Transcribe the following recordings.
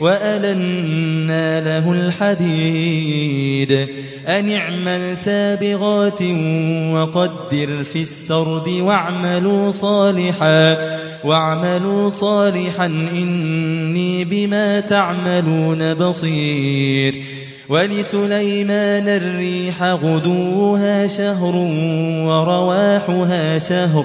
وألنا له الحديد. أن اعمل سابغات وقدر في السرد واعملوا صالحا واعملوا صالحا إني بما تعملون بصير. ولسليمان الريح غدوها شهر ورواحها شهر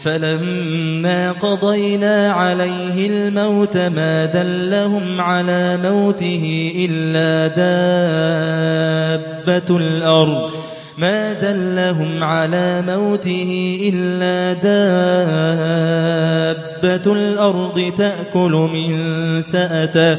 فلما قضينا عليه الموت ما دلهم على موته إلا دابة الأرض. ما دلهم على موته إلا دابة الأرض تأكل من سأته.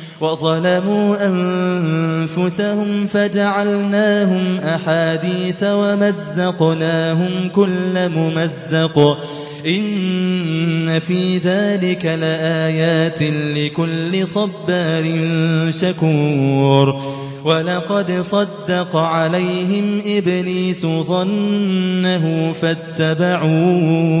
وظلموا أنفسهم فجعلناهم أحاديث ومزقناهم كل ممزق. إن في ذلك لآيات لكل صبار شكور. ولقد صدق عليهم إبليس ظنه فاتبعوه.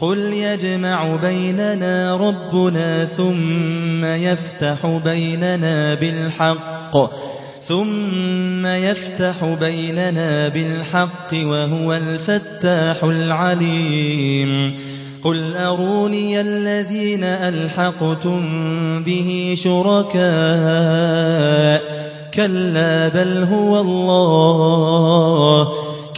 قل يجمع بيننا ربنا ثم يفتح بيننا بالحق ثم يفتح بيننا بالحق وهو الفتاح العليم. قل أروني الذين ألحقتم به شركاء؟ كلا بل هو الله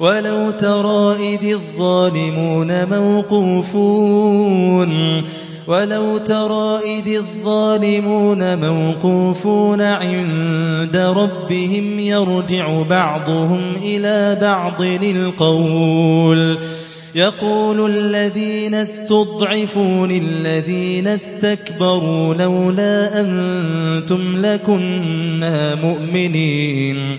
ولو ترى إذ الظالمون موقوفون ولو ترى إذ الظالمون موقوفون عند ربهم يرجع بعضهم إلى بعض القول يقول الذين استضعفوا للذين استكبروا لولا أنتم لكنا مؤمنين.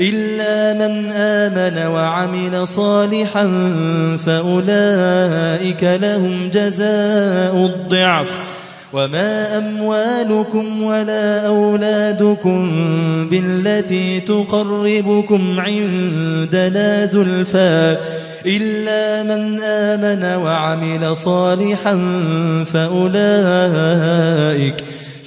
إلا من آمن وعمل صالحا فأولئك لهم جزاء الضعف. وما أموالكم ولا أولادكم بالتي تقربكم عندنا زلفى. إلا من آمن وعمل صالحا فأولئك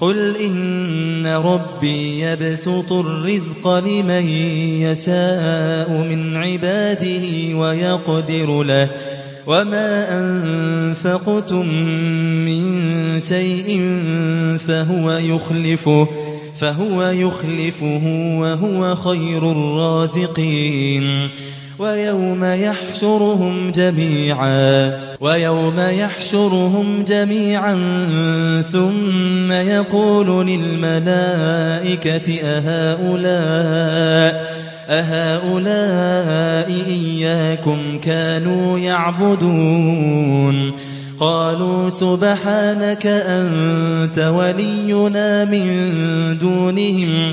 قل إن ربي يبسط الرزق لمن يشاء من عباده ويقدر له وما أنفقتم من شيء فهو يخلفه فهو يخلفه وهو خير الرازقين ويوم يحشرهم جميعا ويوم يحشرهم جميعا ثم يقول للملائكة أهؤلاء أهؤلاء إياكم كانوا يعبدون؟ قالوا سبحانك أنت ولينا من دونهم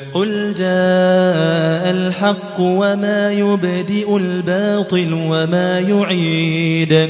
قل جاء الحق وما يبدئ الباطل وما يعيد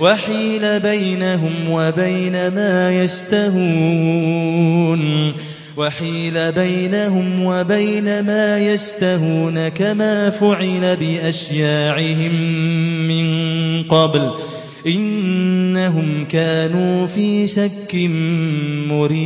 وحيل بينهم وبين ما يشتهون. وحيل بينهم وبين ما يشتهون كما فعل بأشياعهم من قبل. إنهم كانوا في شك مريب.